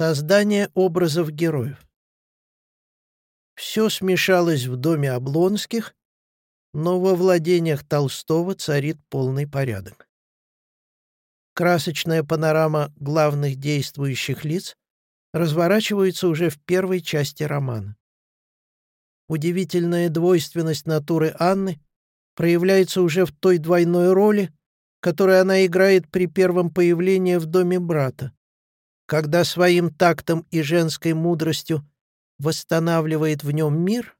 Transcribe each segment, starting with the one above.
Создание образов героев. Все смешалось в доме Облонских, но во владениях Толстого царит полный порядок. Красочная панорама главных действующих лиц разворачивается уже в первой части романа. Удивительная двойственность натуры Анны проявляется уже в той двойной роли, которую она играет при первом появлении в доме брата когда своим тактом и женской мудростью восстанавливает в нем мир,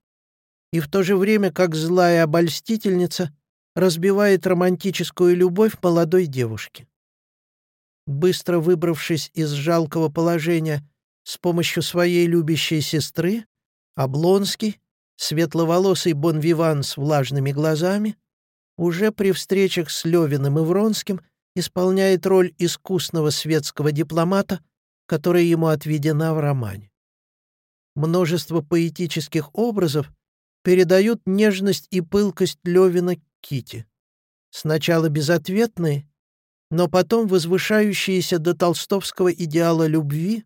и в то же время, как злая обольстительница, разбивает романтическую любовь молодой девушки. Быстро выбравшись из жалкого положения с помощью своей любящей сестры, Облонский, светловолосый бонвиван с влажными глазами, уже при встречах с Левиным и Вронским исполняет роль искусного светского дипломата, которая ему отведена в романе. Множество поэтических образов передают нежность и пылкость Левина Кити. Сначала безответные, но потом возвышающиеся до толстовского идеала любви,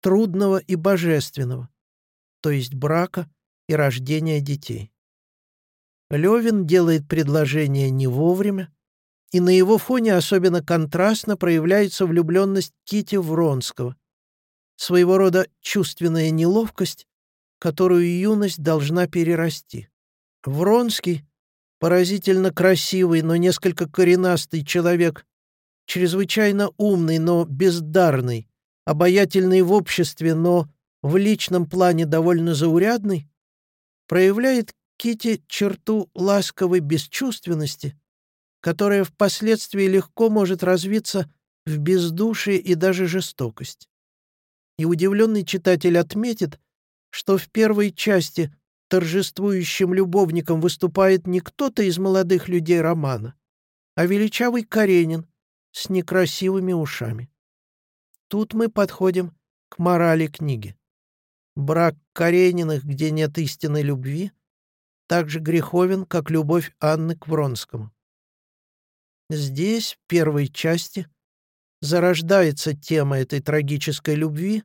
трудного и божественного, то есть брака и рождения детей. Левин делает предложение не вовремя, и на его фоне особенно контрастно проявляется влюбленность Кити Вронского, своего рода чувственная неловкость, которую юность должна перерасти. Вронский, поразительно красивый, но несколько коренастый человек, чрезвычайно умный, но бездарный, обаятельный в обществе, но в личном плане довольно заурядный, проявляет Кити черту ласковой бесчувственности, которая впоследствии легко может развиться в бездушие и даже жестокость. И удивленный читатель отметит, что в первой части торжествующим любовником выступает не кто-то из молодых людей романа, а величавый Каренин с некрасивыми ушами. Тут мы подходим к морали книги. Брак Карениных, где нет истинной любви, так же греховен, как любовь Анны к Вронскому. Здесь, в первой части, зарождается тема этой трагической любви,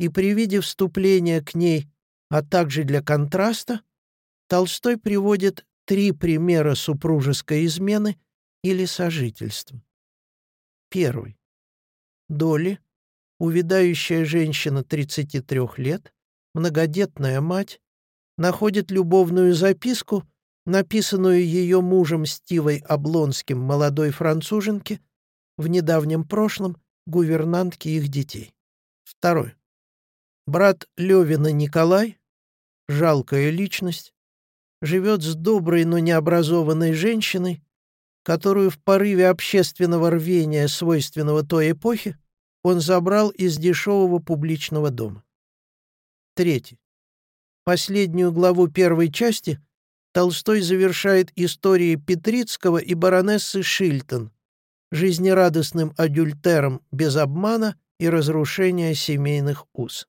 и при виде вступления к ней, а также для контраста, Толстой приводит три примера супружеской измены или сожительства. Первый. Доли, увядающая женщина 33 лет, многодетная мать, находит любовную записку, написанную ее мужем Стивой Облонским молодой француженке, в недавнем прошлом гувернантки их детей. Второй. Брат Левина Николай, жалкая личность, живет с доброй, но необразованной женщиной, которую в порыве общественного рвения, свойственного той эпохи, он забрал из дешевого публичного дома. Третий. Последнюю главу первой части Толстой завершает историей Петрицкого и баронессы Шильтон, жизнерадостным адюльтером без обмана и разрушения семейных уз.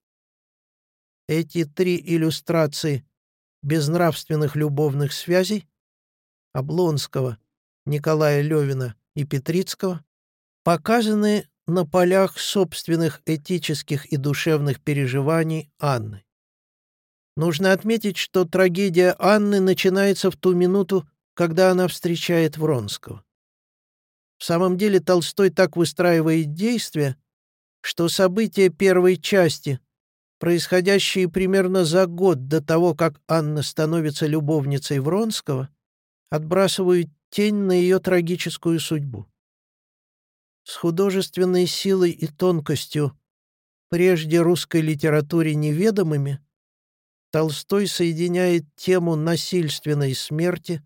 Эти три иллюстрации безнравственных любовных связей Облонского, Николая Левина и Петрицкого показаны на полях собственных этических и душевных переживаний Анны. Нужно отметить, что трагедия Анны начинается в ту минуту, когда она встречает Вронского. В самом деле Толстой так выстраивает действия, что события первой части, происходящие примерно за год до того, как Анна становится любовницей Вронского, отбрасывают тень на ее трагическую судьбу. С художественной силой и тонкостью, прежде русской литературе неведомыми, Толстой соединяет тему насильственной смерти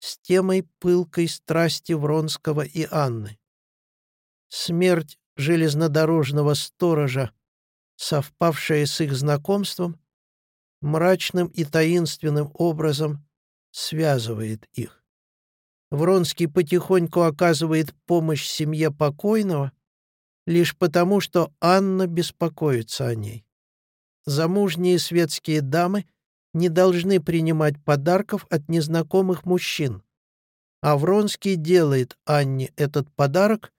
с темой пылкой страсти Вронского и Анны. Смерть железнодорожного сторожа, совпавшая с их знакомством, мрачным и таинственным образом связывает их. Вронский потихоньку оказывает помощь семье покойного лишь потому, что Анна беспокоится о ней замужние светские дамы не должны принимать подарков от незнакомых мужчин. А Вронский делает Анне этот подарок,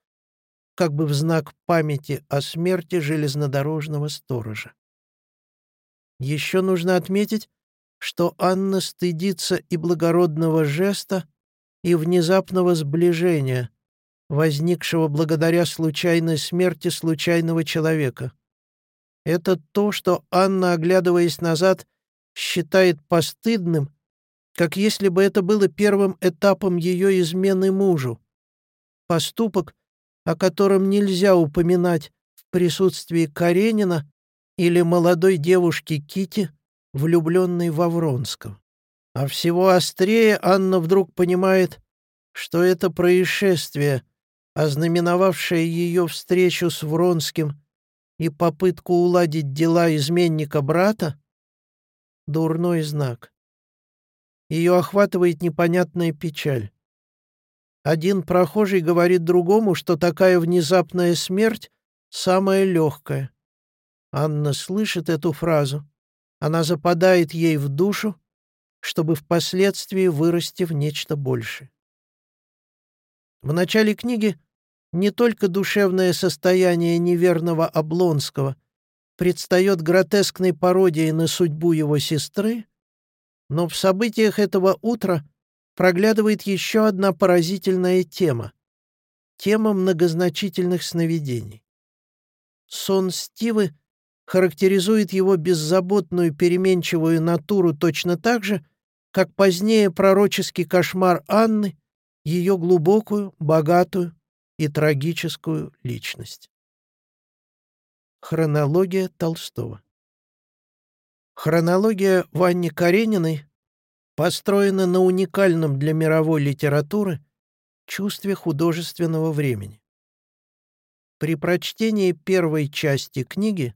как бы в знак памяти о смерти железнодорожного сторожа. Еще нужно отметить, что Анна стыдится и благородного жеста, и внезапного сближения, возникшего благодаря случайной смерти случайного человека. Это то, что Анна, оглядываясь назад, считает постыдным, как если бы это было первым этапом ее измены мужу. Поступок, о котором нельзя упоминать в присутствии Каренина или молодой девушки Кити, влюбленной во Вронского. А всего острее Анна вдруг понимает, что это происшествие, ознаменовавшее ее встречу с Вронским и попытку уладить дела изменника брата, дурной знак. Ее охватывает непонятная печаль. Один прохожий говорит другому, что такая внезапная смерть самая легкая. Анна слышит эту фразу. Она западает ей в душу, чтобы впоследствии вырасти в нечто большее. В начале книги не только душевное состояние неверного Облонского предстает гротескной пародией на судьбу его сестры, но в событиях этого утра проглядывает еще одна поразительная тема — тема многозначительных сновидений. Сон Стивы характеризует его беззаботную переменчивую натуру точно так же, как позднее пророческий кошмар Анны, ее глубокую, богатую и трагическую личность. Хронология Толстого Хронология Ванни Карениной построена на уникальном для мировой литературы чувстве художественного времени. При прочтении первой части книги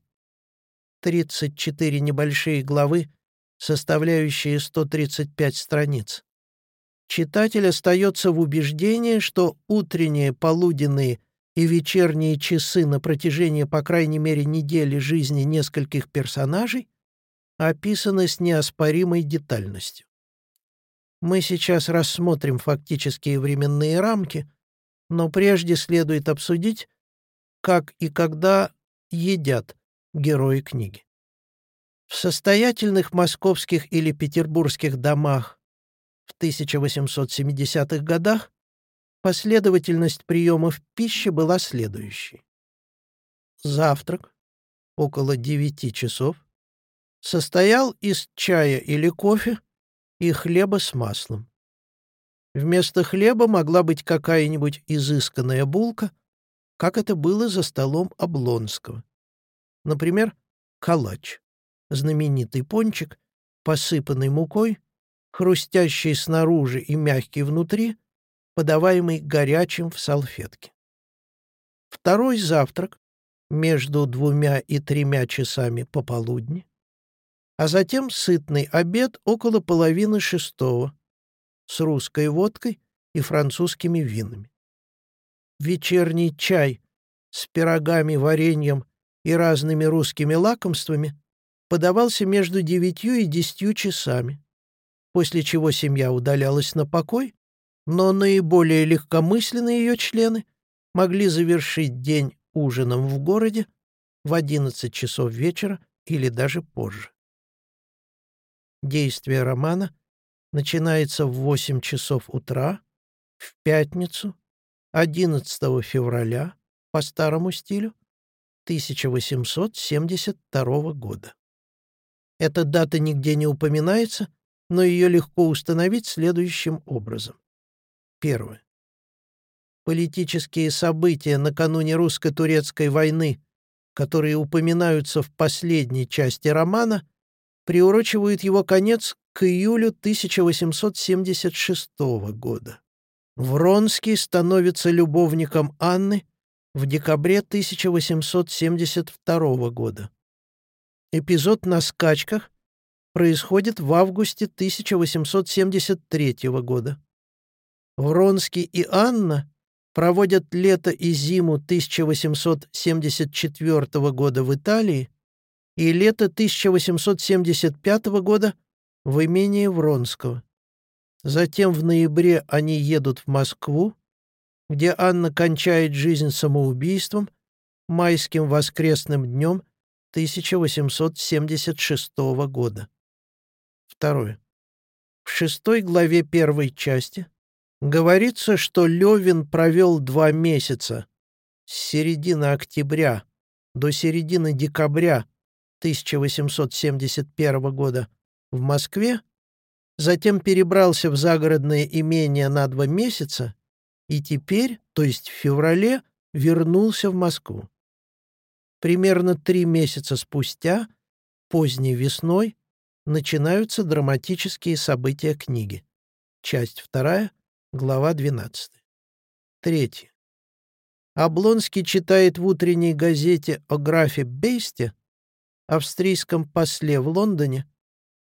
34 небольшие главы, составляющие 135 страниц, читатель остается в убеждении, что утренние, полуденные и вечерние часы на протяжении, по крайней мере, недели жизни нескольких персонажей описаны с неоспоримой детальностью. Мы сейчас рассмотрим фактические временные рамки, но прежде следует обсудить, как и когда едят герои книги. В состоятельных московских или петербургских домах в 1870-х годах последовательность приемов пищи была следующей. Завтрак около 9 часов состоял из чая или кофе и хлеба с маслом. Вместо хлеба могла быть какая-нибудь изысканная булка, как это было за столом Облонского. Например, калач, знаменитый пончик, посыпанный мукой, хрустящий снаружи и мягкий внутри, подаваемый горячим в салфетке. Второй завтрак между двумя и тремя часами пополудни, а затем сытный обед около половины шестого с русской водкой и французскими винами. Вечерний чай с пирогами, вареньем и разными русскими лакомствами подавался между девятью и десятью часами, после чего семья удалялась на покой, но наиболее легкомысленные ее члены могли завершить день ужином в городе в одиннадцать часов вечера или даже позже. Действие романа начинается в 8 часов утра в пятницу 11 февраля по старому стилю 1872 года. Эта дата нигде не упоминается, но ее легко установить следующим образом. Первое. Политические события накануне русско-турецкой войны, которые упоминаются в последней части романа, приурочивают его конец к июлю 1876 года. Вронский становится любовником Анны в декабре 1872 года. Эпизод на скачках происходит в августе 1873 года. Вронский и Анна проводят лето и зиму 1874 года в Италии и лето 1875 года в имении Вронского. Затем в ноябре они едут в Москву, где Анна кончает жизнь самоубийством майским воскресным днем 1876 года. Второе. В шестой главе первой части говорится, что Левин провел два месяца с середины октября до середины декабря 1871 года в Москве, затем перебрался в загородное имение на два месяца и теперь, то есть в феврале, вернулся в Москву. Примерно три месяца спустя, поздней весной, начинаются драматические события книги. Часть вторая, глава 12. Третье. Облонский читает в утренней газете о графе Бейсте, австрийском после в Лондоне,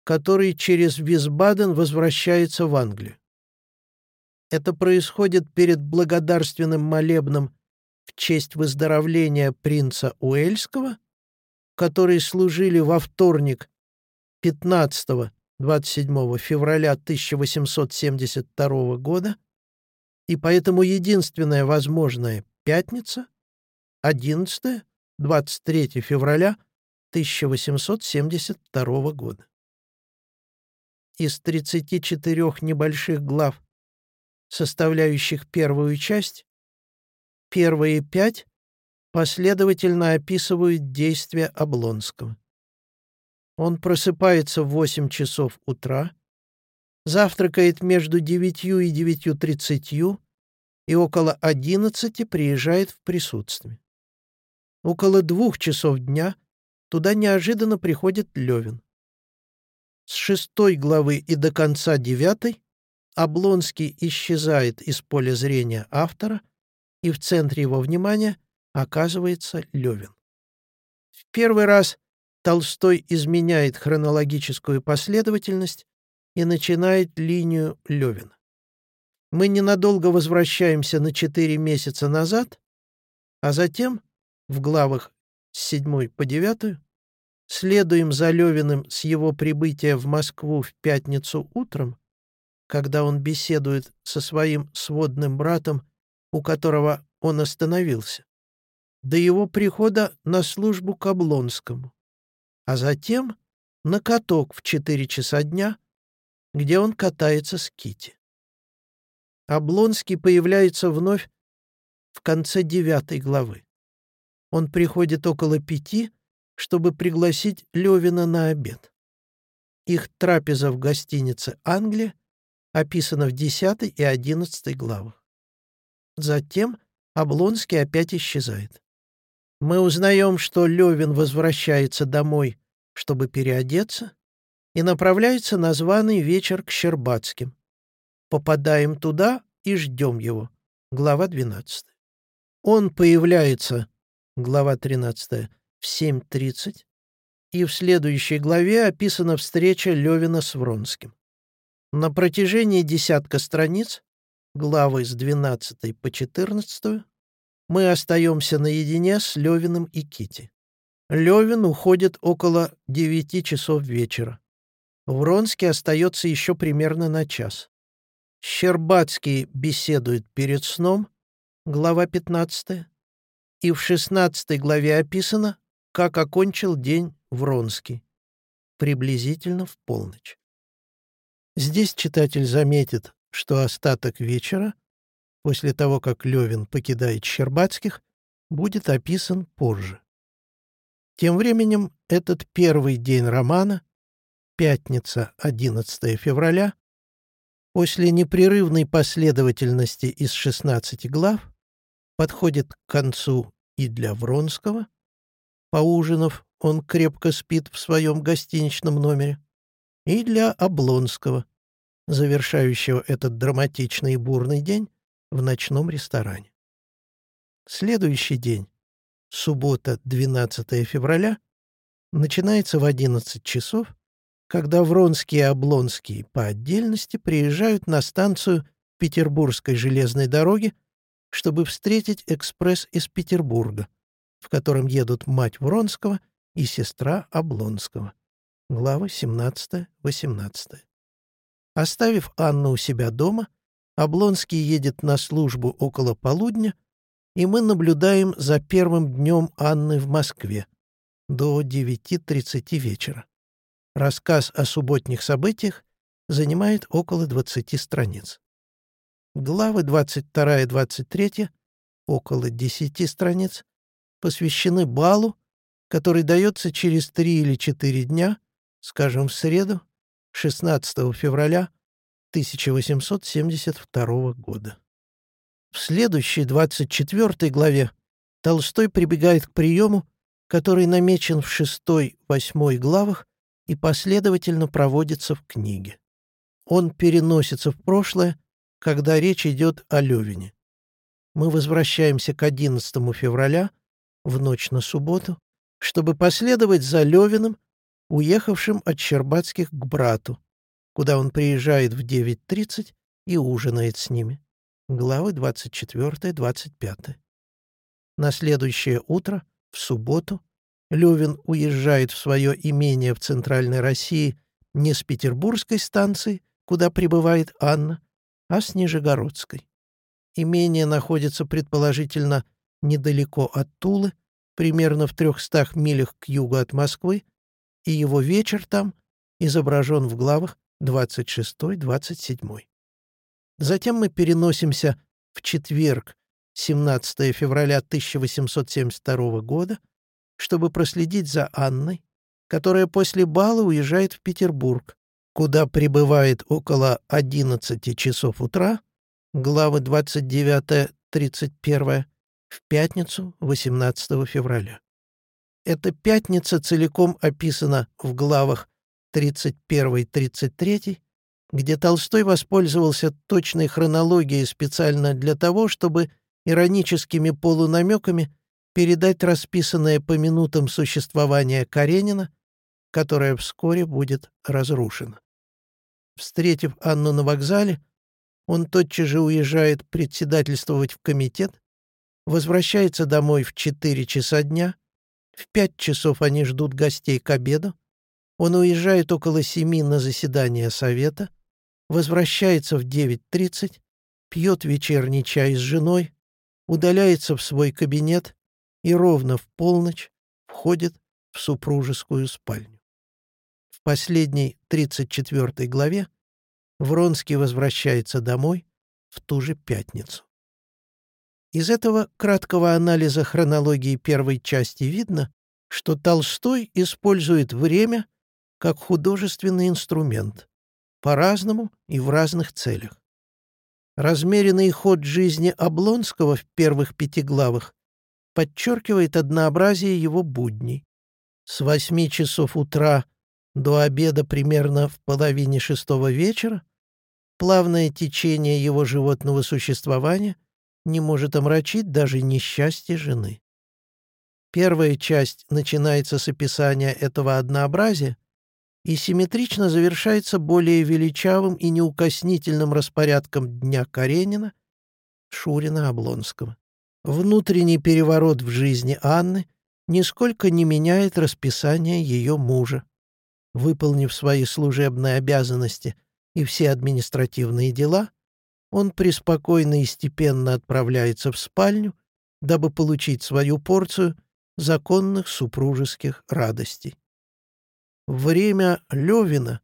который через Висбаден возвращается в Англию. Это происходит перед благодарственным молебном в честь выздоровления принца Уэльского, которые служили во вторник 15-27 февраля 1872 года, и поэтому единственная возможная пятница 11-23 февраля 1872 года. Из 34 небольших глав, составляющих первую часть, первые пять последовательно описывают действия Облонского. Он просыпается в 8 часов утра, завтракает между 9 и 9.30 и около 11 приезжает в присутствие. Около двух часов дня туда неожиданно приходит Левин. С шестой главы и до конца девятой Облонский исчезает из поля зрения автора, и в центре его внимания оказывается Левин. В первый раз Толстой изменяет хронологическую последовательность и начинает линию Левина. Мы ненадолго возвращаемся на четыре месяца назад, а затем в главах с 7 по 9 следуем за Левиным с его прибытия в Москву в пятницу утром, когда он беседует со своим сводным братом, у которого он остановился, до его прихода на службу к Облонскому а затем на каток в 4 часа дня, где он катается с Кити. Облонский появляется вновь в конце девятой главы. Он приходит около пяти, чтобы пригласить Левина на обед. Их трапеза в гостинице «Англия» описана в десятой и одиннадцатой главах. Затем Облонский опять исчезает. Мы узнаем, что Левин возвращается домой, чтобы переодеться, и направляется на званый вечер к Щербатским. Попадаем туда и ждем его. Глава 12. Он появляется, глава 13, в 7.30, и в следующей главе описана встреча Левина с Вронским. На протяжении десятка страниц, главы с 12 по 14, мы остаемся наедине с Левиным и Кити. Левин уходит около девяти часов вечера. Вронский остается еще примерно на час. Щербацкий беседует перед сном, глава 15, и в 16 главе описано, как окончил день Вронский, приблизительно в полночь. Здесь читатель заметит, что остаток вечера после того, как Левин покидает Щербатских, будет описан позже. Тем временем этот первый день романа, пятница, 11 февраля, после непрерывной последовательности из 16 глав, подходит к концу и для Вронского. Поужинав, он крепко спит в своем гостиничном номере, и для Облонского, завершающего этот драматичный и бурный день в ночном ресторане. Следующий день, суббота, 12 февраля, начинается в 11 часов, когда Вронский и Облонский по отдельности приезжают на станцию Петербургской железной дороги, чтобы встретить экспресс из Петербурга, в котором едут мать Вронского и сестра Облонского. Главы 17-18. Оставив Анну у себя дома, Облонский едет на службу около полудня, и мы наблюдаем за первым днем Анны в Москве до 9.30 вечера. Рассказ о субботних событиях занимает около 20 страниц. Главы 22 и 23, около 10 страниц, посвящены балу, который дается через 3 или 4 дня, скажем, в среду, 16 февраля 1872 года. В следующей, 24 главе, Толстой прибегает к приему, который намечен в 6-8 главах и последовательно проводится в книге. Он переносится в прошлое, когда речь идет о Левине. Мы возвращаемся к 11 февраля, в ночь на субботу, чтобы последовать за Левиным, уехавшим от Щербатских к брату, куда он приезжает в 9.30 и ужинает с ними. Главы 24-25. На следующее утро, в субботу, Левин уезжает в свое имение в Центральной России не с Петербургской станции, куда прибывает Анна, а с Нижегородской. Имение находится, предположительно, недалеко от Тулы, примерно в трехстах милях к югу от Москвы, и его вечер там изображен в главах 26-27. Затем мы переносимся в четверг, 17 февраля 1872 года, чтобы проследить за Анной, которая после бала уезжает в Петербург, куда прибывает около 11 часов утра, главы 29-31, в пятницу 18 февраля. Эта пятница целиком описана в главах 31-33, где Толстой воспользовался точной хронологией специально для того, чтобы ироническими полунамеками передать расписанное по минутам существование Каренина, которое вскоре будет разрушено. Встретив Анну на вокзале, он тотчас же уезжает председательствовать в комитет, возвращается домой в 4 часа дня, в 5 часов они ждут гостей к обеду, он уезжает около 7 на заседание совета, возвращается в 9.30, пьет вечерний чай с женой, удаляется в свой кабинет и ровно в полночь входит в супружескую спальню. В последней 34 главе Вронский возвращается домой в ту же пятницу. Из этого краткого анализа хронологии первой части видно, что Толстой использует время как художественный инструмент, по-разному и в разных целях. Размеренный ход жизни Облонского в первых пяти главах подчеркивает однообразие его будней. С восьми часов утра до обеда примерно в половине шестого вечера плавное течение его животного существования не может омрачить даже несчастье жены. Первая часть начинается с описания этого однообразия и симметрично завершается более величавым и неукоснительным распорядком Дня Каренина Шурина Облонского. Внутренний переворот в жизни Анны нисколько не меняет расписание ее мужа. Выполнив свои служебные обязанности и все административные дела, он преспокойно и степенно отправляется в спальню, дабы получить свою порцию законных супружеских радостей. Время Левина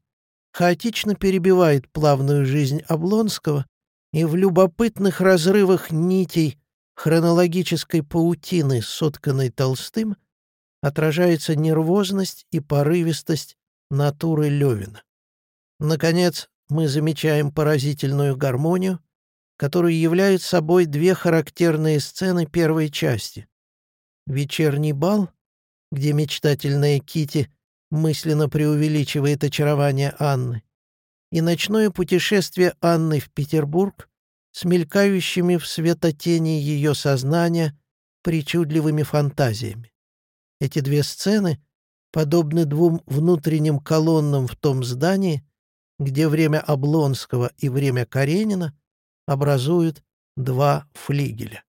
хаотично перебивает плавную жизнь Облонского, и в любопытных разрывах нитей хронологической паутины, сотканной Толстым, отражается нервозность и порывистость натуры Левина. Наконец, мы замечаем поразительную гармонию, которая являет собой две характерные сцены первой части. Вечерний бал, где мечтательная Кити мысленно преувеличивает очарование Анны, и ночное путешествие Анны в Петербург, с мелькающими в светотени ее сознания причудливыми фантазиями. Эти две сцены подобны двум внутренним колоннам в том здании, где время Облонского и время Каренина образуют два флигеля.